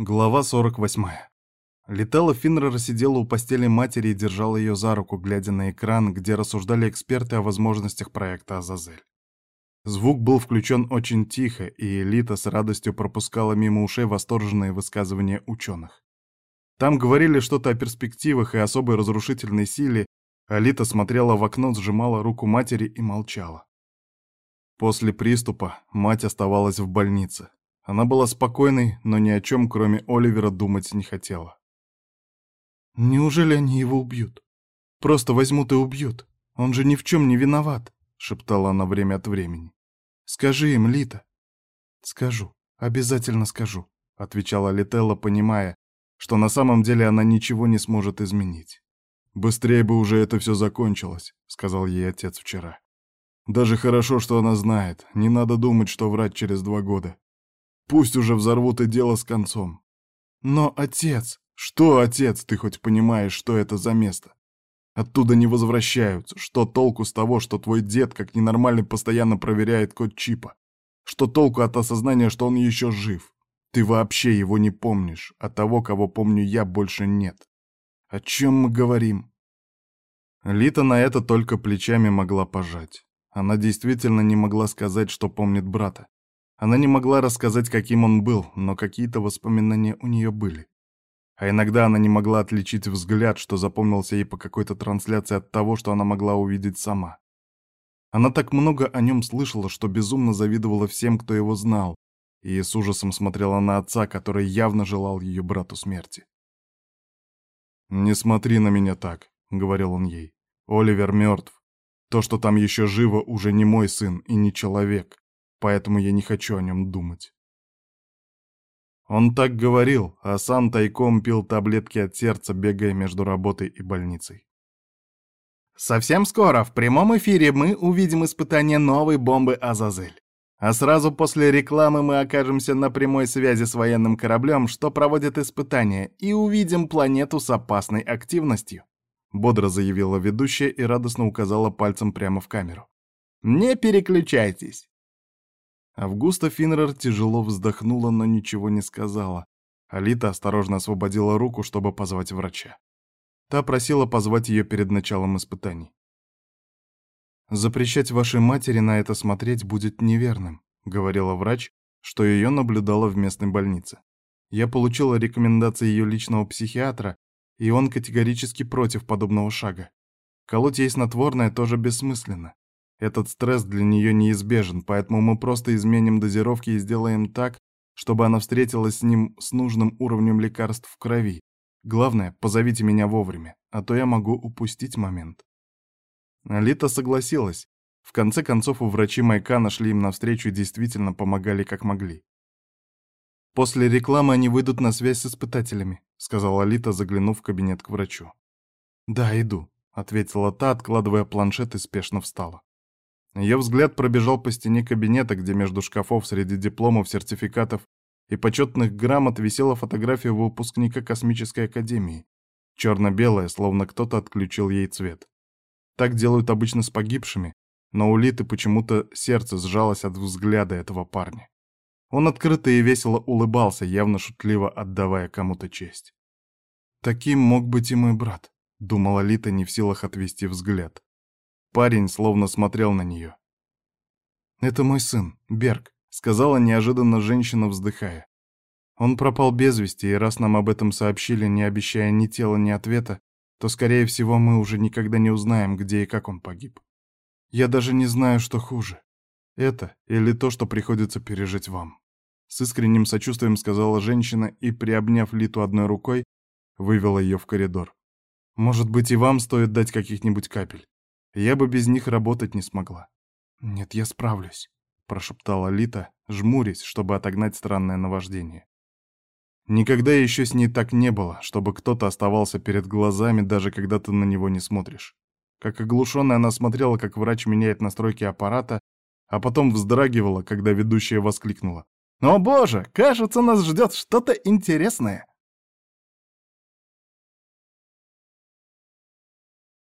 Глава 48. Летала Финнер сидела у постели матери и держала ее за руку, глядя на экран, где рассуждали эксперты о возможностях проекта «Азазель». Звук был включен очень тихо, и Элита с радостью пропускала мимо ушей восторженные высказывания ученых. Там говорили что-то о перспективах и особой разрушительной силе, а смотрела в окно, сжимала руку матери и молчала. После приступа мать оставалась в больнице. Она была спокойной, но ни о чем, кроме Оливера, думать не хотела. «Неужели они его убьют? Просто возьмут и убьют. Он же ни в чем не виноват», — шептала она время от времени. «Скажи им, Лита». «Скажу, обязательно скажу», — отвечала Лителла, понимая, что на самом деле она ничего не сможет изменить. «Быстрее бы уже это все закончилось», — сказал ей отец вчера. «Даже хорошо, что она знает. Не надо думать, что врать через два года. Пусть уже взорвут и дело с концом. Но, отец... Что, отец, ты хоть понимаешь, что это за место? Оттуда не возвращаются. Что толку с того, что твой дед, как ненормальный, постоянно проверяет код чипа? Что толку от осознания, что он еще жив? Ты вообще его не помнишь, а того, кого помню я, больше нет. О чем мы говорим? Лита на это только плечами могла пожать. Она действительно не могла сказать, что помнит брата. Она не могла рассказать, каким он был, но какие-то воспоминания у нее были. А иногда она не могла отличить взгляд, что запомнился ей по какой-то трансляции от того, что она могла увидеть сама. Она так много о нем слышала, что безумно завидовала всем, кто его знал, и с ужасом смотрела на отца, который явно желал ее брату смерти. «Не смотри на меня так», — говорил он ей. «Оливер мертв. То, что там еще живо, уже не мой сын и не человек поэтому я не хочу о нем думать. Он так говорил, а сам тайком пил таблетки от сердца, бегая между работой и больницей. Совсем скоро в прямом эфире мы увидим испытание новой бомбы «Азазель». А сразу после рекламы мы окажемся на прямой связи с военным кораблем, что проводит испытания, и увидим планету с опасной активностью. Бодро заявила ведущая и радостно указала пальцем прямо в камеру. Не переключайтесь. Августа Финнер тяжело вздохнула, но ничего не сказала. Алита осторожно освободила руку, чтобы позвать врача. Та просила позвать ее перед началом испытаний. «Запрещать вашей матери на это смотреть будет неверным», — говорила врач, что ее наблюдала в местной больнице. Я получила рекомендации ее личного психиатра, и он категорически против подобного шага. Колоть ей снотворное тоже бессмысленно. Этот стресс для нее неизбежен, поэтому мы просто изменим дозировки и сделаем так, чтобы она встретилась с ним с нужным уровнем лекарств в крови. Главное, позовите меня вовремя, а то я могу упустить момент. Лита согласилась. В конце концов, у врачи Майка нашли им навстречу и действительно помогали как могли. «После рекламы они выйдут на связь с испытателями», — сказала Лита, заглянув в кабинет к врачу. «Да, иду», — ответила та, откладывая планшет и спешно встала. Ее взгляд пробежал по стене кабинета, где между шкафов среди дипломов, сертификатов и почетных грамот висела фотография выпускника Космической Академии. Черно-белая, словно кто-то отключил ей цвет. Так делают обычно с погибшими, но у Литы почему-то сердце сжалось от взгляда этого парня. Он открыто и весело улыбался, явно шутливо отдавая кому-то честь. «Таким мог быть и мой брат», — думала Лита, не в силах отвести взгляд. Парень словно смотрел на нее. «Это мой сын, Берг», — сказала неожиданно женщина, вздыхая. «Он пропал без вести, и раз нам об этом сообщили, не обещая ни тела, ни ответа, то, скорее всего, мы уже никогда не узнаем, где и как он погиб. Я даже не знаю, что хуже. Это или то, что приходится пережить вам». С искренним сочувствием сказала женщина и, приобняв Литу одной рукой, вывела ее в коридор. «Может быть, и вам стоит дать каких-нибудь капель? Я бы без них работать не смогла. «Нет, я справлюсь», — прошептала Лита, жмурясь, чтобы отогнать странное наваждение. Никогда еще с ней так не было, чтобы кто-то оставался перед глазами, даже когда ты на него не смотришь. Как оглушенная она смотрела, как врач меняет настройки аппарата, а потом вздрагивала, когда ведущая воскликнула. «О боже, кажется, нас ждет что-то интересное!»